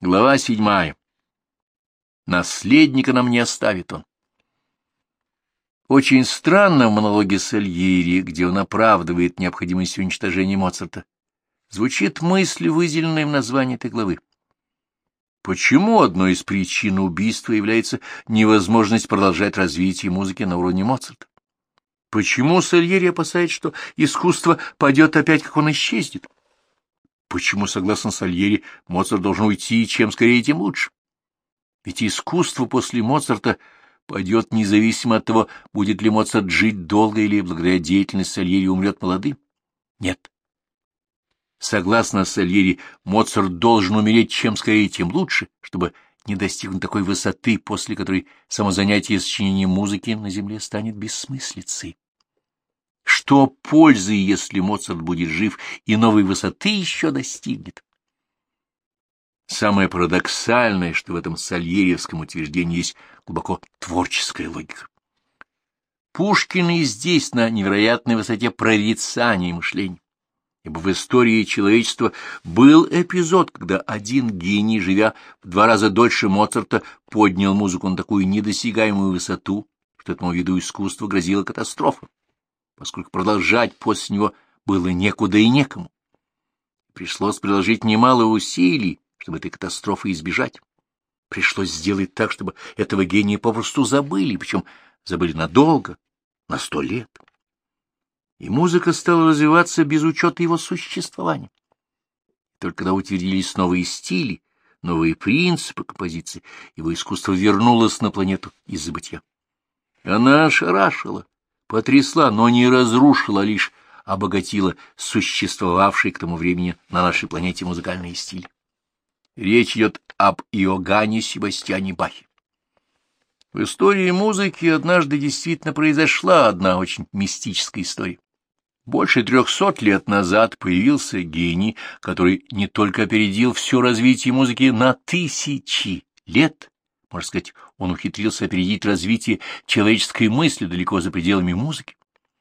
Глава седьмая. Наследника нам не оставит он. Очень странно в монологе Сальери, где он оправдывает необходимость уничтожения Моцарта, звучит мысль, выделенная в названии этой главы. Почему одной из причин убийства является невозможность продолжать развитие музыки на уровне Моцарта? Почему Сальери опасается, что искусство пойдет опять, как он исчезнет? Почему, согласно Сальери, Моцарт должен уйти, чем скорее, тем лучше? Ведь искусство после Моцарта пойдет независимо от того, будет ли Моцарт жить долго или благодаря деятельности Сальери умрет молодым. Нет. Согласно Сальери, Моцарт должен умереть чем скорее, тем лучше, чтобы не достигнуть такой высоты, после которой само занятие сочинением музыки на земле станет бессмыслицей. Что пользы, если Моцарт будет жив и новой высоты еще достигнет? Самое парадоксальное, что в этом сальерьевском утверждении есть глубоко творческая логика. Пушкин и здесь на невероятной высоте прорицания и мышления. Ибо в истории человечества был эпизод, когда один гений, живя в два раза дольше Моцарта, поднял музыку на такую недосягаемую высоту, что этому виду искусства грозила катастрофа поскольку продолжать после него было некуда и некому. Пришлось приложить немало усилий, чтобы этой катастрофы избежать. Пришлось сделать так, чтобы этого гения попросту забыли, причем забыли надолго, на сто лет. И музыка стала развиваться без учета его существования. Только когда утвердились новые стили, новые принципы композиции, его искусство вернулось на планету из забытья. Она ошарашила, потрясла, но не разрушила, а лишь обогатила существовавшие к тому времени на нашей планете музыкальные стили. Речь идет об Иоганне Себастьяне Бахе. В истории музыки однажды действительно произошла одна очень мистическая история. Больше трехсот лет назад появился гений, который не только опередил все развитие музыки на тысячи лет, можно сказать, он ухитрился опередить развитие человеческой мысли далеко за пределами музыки.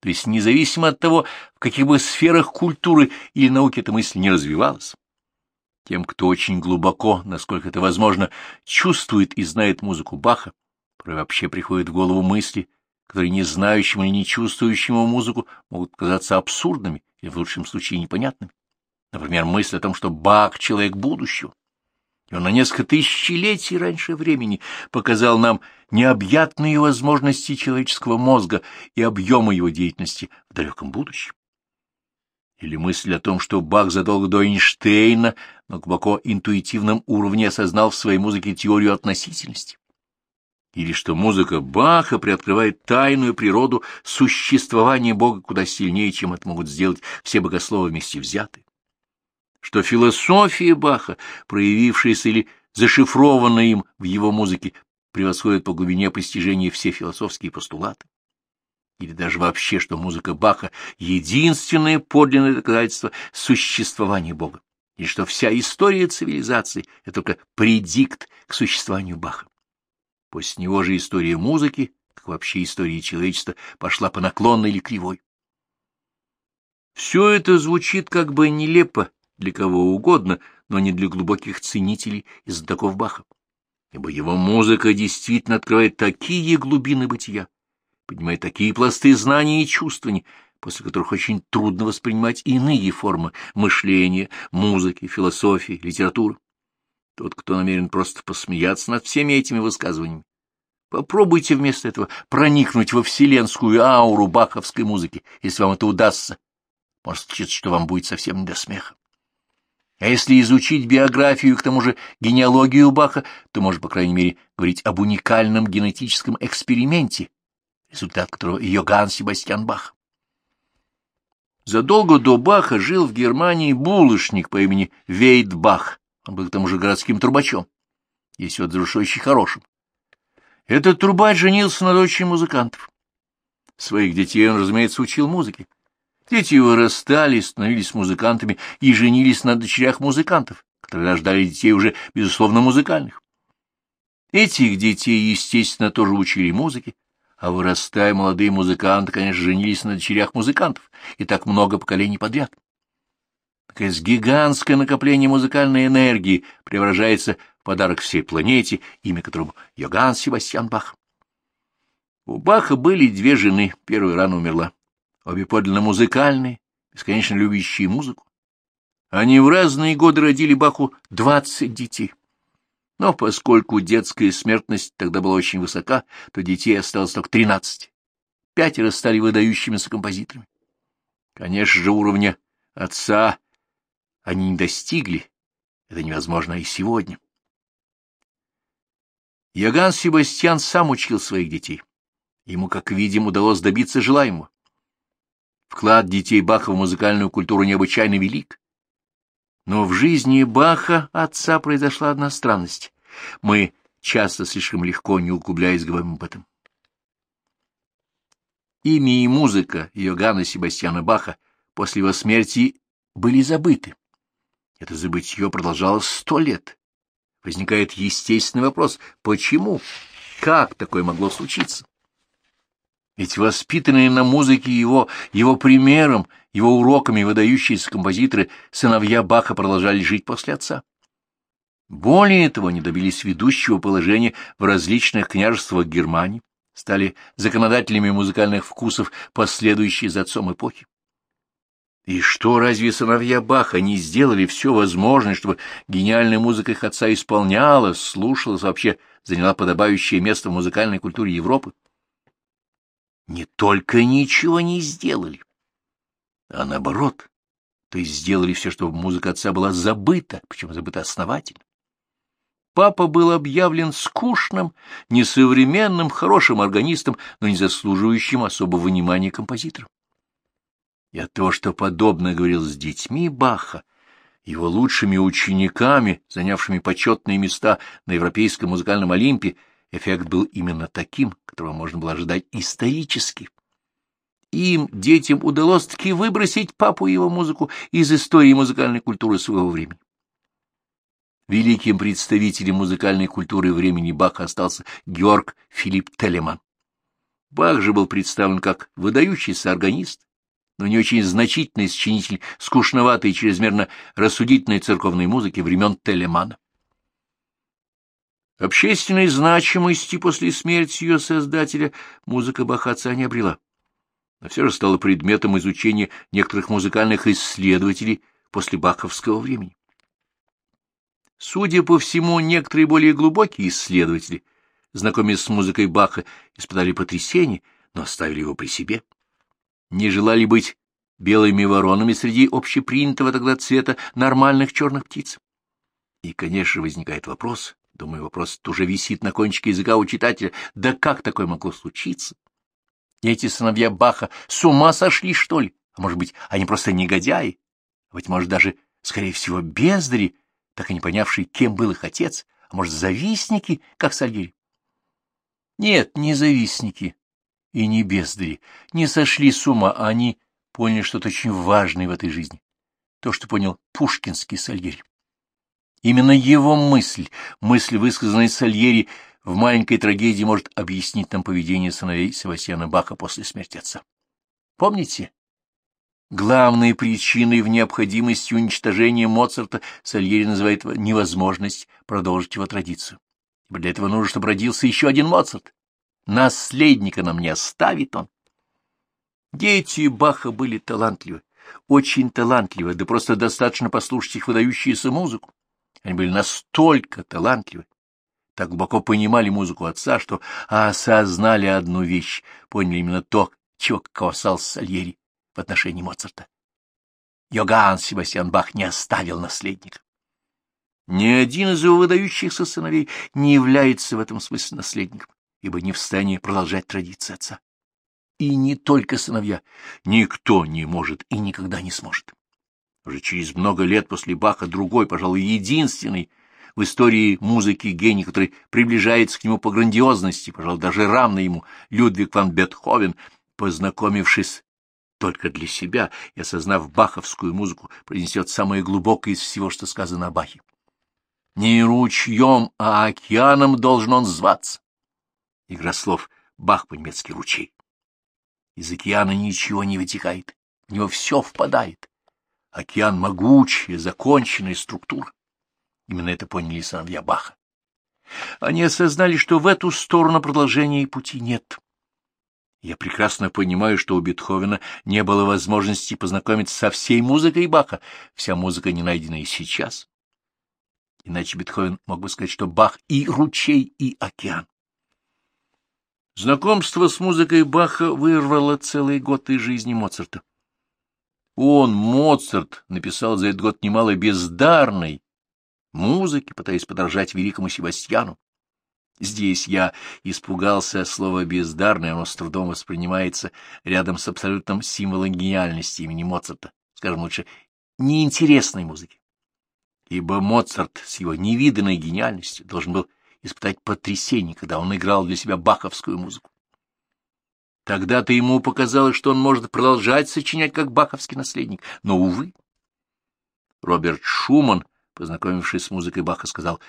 То есть независимо от того, в каких бы сферах культуры или науки эта мысль не развивалась. Тем, кто очень глубоко, насколько это возможно, чувствует и знает музыку Баха, порой вообще приходят в голову мысли, которые не знающему и не чувствующему музыку могут казаться абсурдными или в лучшем случае непонятными. Например, мысль о том, что Бах — человек будущего и он на несколько тысячелетий раньше времени показал нам необъятные возможности человеческого мозга и объемы его деятельности в далеком будущем. Или мысль о том, что Бах задолго до Эйнштейна на глубоко интуитивном уровне осознал в своей музыке теорию относительности. Или что музыка Баха приоткрывает тайную природу существования Бога куда сильнее, чем это могут сделать все богословы вместе взятые что философия Баха, проявившаяся или зашифрованная им в его музыке, превосходит по глубине постижения все философские постулаты. Или даже вообще, что музыка Баха — единственное подлинное доказательство существования Бога, и что вся история цивилизации — это только предикт к существованию Баха. После него же история музыки, как вообще история человечества, пошла по наклонной или кривой. Все это звучит как бы нелепо для кого угодно, но не для глубоких ценителей и знатоков Баха, ибо его музыка действительно открывает такие глубины бытия, поднимает такие пласты знаний и чувствований, после которых очень трудно воспринимать иные формы мышления, музыки, философии, литературы. Тот, кто намерен просто посмеяться над всеми этими высказываниями, попробуйте вместо этого проникнуть во вселенскую ауру баховской музыки, если вам это удастся. Может, что вам будет совсем не до смеха. А если изучить биографию к тому же генеалогию Баха, то можно, по крайней мере, говорить об уникальном генетическом эксперименте, результат которого Йоганн Себастьян Бах. Задолго до Баха жил в Германии булочник по имени Вейд Бах. Он был к тому же городским трубачом, если вот за очень хорошим. Этот трубач женился на дочери музыкантов. Своих детей он, разумеется, учил музыке. Дети вырастали, становились музыкантами и женились на дочерях музыкантов, которые рождали детей уже, безусловно, музыкальных. Этих детей, естественно, тоже учили музыке, а вырастая, молодые музыканты, конечно, женились на дочерях музыкантов, и так много поколений подряд. Наконец, гигантское накопление музыкальной энергии преображается в подарок всей планете, имя которому Йоганн Себастьян Бах. У Баха были две жены, первая рано умерла. Обе подлинно музыкальные, бесконечно любящие музыку. Они в разные годы родили Баху двадцать детей. Но поскольку детская смертность тогда была очень высока, то детей осталось только тринадцать. Пятеро стали выдающимися композиторами. Конечно же, уровня отца они не достигли. Это невозможно и сегодня. Яган Себастьян сам учил своих детей. Ему, как видим, удалось добиться желаемого. Вклад детей Баха в музыкальную культуру необычайно велик. Но в жизни Баха, отца, произошла одна странность. Мы часто слишком легко, не углубляясь, говорим об этом. Имя и музыка Йоганна Себастьяна Баха после его смерти были забыты. Это забытье продолжалось сто лет. Возникает естественный вопрос — почему? Как такое могло случиться? Ведь воспитанные на музыке его, его примером, его уроками выдающиеся композиторы, сыновья Баха продолжали жить после отца. Более того, они добились ведущего положения в различных княжествах Германии, стали законодателями музыкальных вкусов, последующие за отцом эпохи. И что, разве сыновья Баха не сделали все возможное, чтобы гениальная музыка их отца исполнялась, слушалась, вообще заняла подобающее место в музыкальной культуре Европы? Не только ничего не сделали, а наоборот, то есть сделали все, чтобы музыка отца была забыта, причем забыта основательно. Папа был объявлен скучным, несовременным, хорошим органистом, но не заслуживающим особого внимания композитором. И от того, что подобно говорил с детьми Баха, его лучшими учениками, занявшими почетные места на Европейском музыкальном Олимпе, эффект был именно таким, которого можно было ожидать исторически. Им, детям, удалось таки выбросить папу и его музыку из истории музыкальной культуры своего времени. Великим представителем музыкальной культуры времени Баха остался Георг Филипп Телеман. Бах же был представлен как выдающийся органист, но не очень значительный сочинитель скучноватой и чрезмерно рассудительной церковной музыки времен Телемана. Общественной значимости после смерти ее создателя музыка Бахаца не обрела, но все же стала предметом изучения некоторых музыкальных исследователей после баховского времени. Судя по всему, некоторые более глубокие исследователи, знакомясь с музыкой Баха, испытали потрясение, но оставили его при себе не желали быть белыми воронами среди общепринятого тогда цвета нормальных черных птиц. И, конечно, возникает вопрос, думаю, вопрос уже висит на кончике языка у читателя, да как такое могло случиться? Эти сыновья Баха с ума сошли, что ли? А может быть, они просто негодяи? А быть может, даже, скорее всего, бездари, так и не понявшие, кем был их отец, а может, завистники, как Сальери? Нет, не завистники, и не бездари, не сошли с ума, а они поняли что-то очень важное в этой жизни. То, что понял пушкинский Сальери. Именно его мысль, мысль, высказанная Сальери в маленькой трагедии, может объяснить нам поведение сыновей Севастьяна Баха после смерти отца. Помните? Главной причиной в необходимости уничтожения Моцарта Сальери называет невозможность продолжить его традицию. Для этого нужно, чтобы родился еще один Моцарт. Наследника нам не оставит он. Дети Баха были талантливы, очень талантливы, да просто достаточно послушать их выдающуюся музыку. Они были настолько талантливы, так глубоко понимали музыку отца, что осознали одну вещь, поняли именно то, чего касался Сальери в отношении Моцарта. Йоганн Себастьян Бах не оставил наследника. Ни один из его выдающихся сыновей не является в этом смысле наследником ибо не в состоянии продолжать традиции отца. И не только сыновья, никто не может и никогда не сможет. Уже через много лет после Баха другой, пожалуй, единственный в истории музыки гений, который приближается к нему по грандиозности, пожалуй, даже равный ему, Людвиг ван Бетховен, познакомившись только для себя и осознав баховскую музыку, принесет самое глубокое из всего, что сказано о Бахе. Не ручьем, а океаном должен он зваться. Игра слов «бах» по-немецки «ручей». Из океана ничего не вытекает, в него все впадает. Океан могучая, законченная структура. Именно это поняли сыновья Баха. Они осознали, что в эту сторону продолжения пути нет. Я прекрасно понимаю, что у Бетховена не было возможности познакомиться со всей музыкой Баха. Вся музыка не найдена и сейчас. Иначе Бетховен мог бы сказать, что Бах и ручей, и океан. Знакомство с музыкой Баха вырвало целый год из жизни Моцарта. Он, Моцарт, написал за этот год немало бездарной музыки, пытаясь подражать великому Себастьяну. Здесь я испугался слова «бездарное», оно с трудом воспринимается рядом с абсолютным символом гениальности имени Моцарта, скажем лучше, неинтересной музыки. Ибо Моцарт с его невиданной гениальностью должен был испытать потрясение, когда он играл для себя баховскую музыку. Тогда-то ему показалось, что он может продолжать сочинять как баховский наследник, но, увы. Роберт Шуман, познакомившись с музыкой Баха, сказал,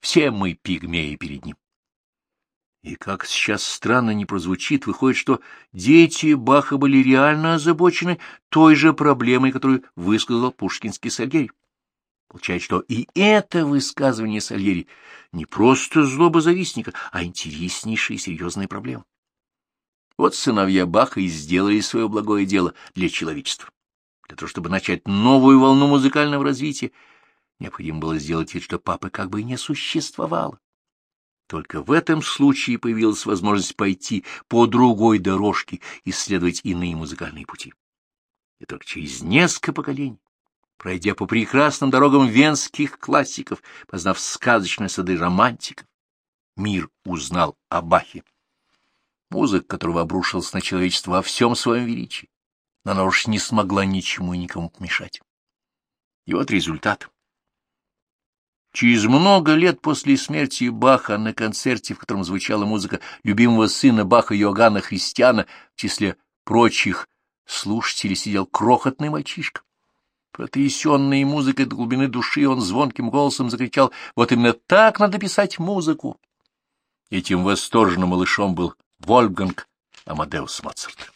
«Все мы пигмеи перед ним». И как сейчас странно не прозвучит, выходит, что дети Баха были реально озабочены той же проблемой, которую высказал пушкинский Сальгерий. Получается, что и это высказывание Сальери не просто злоба завистника, а интереснейшая и серьезная проблема. Вот сыновья Баха и сделали свое благое дело для человечества. Для того, чтобы начать новую волну музыкального развития, необходимо было сделать вид, что папы как бы не существовало. Только в этом случае появилась возможность пойти по другой дорожке, исследовать иные музыкальные пути. И только через несколько поколений, пройдя по прекрасным дорогам венских классиков, познав сказочные сады романтиков, мир узнал о Бахе. Музыка, которого обрушилась на человечество во всем своем величии, но она уж не смогла ничему и никому помешать. И вот результат. Через много лет после смерти Баха на концерте, в котором звучала музыка любимого сына Баха Иоганна Христиана, в числе прочих слушателей сидел крохотный мальчишка. Потрясенный музыкой до глубины души, он звонким голосом закричал «Вот именно так надо писать музыку!» Этим восторженным малышом был Вольфганг Амадеус Моцарт.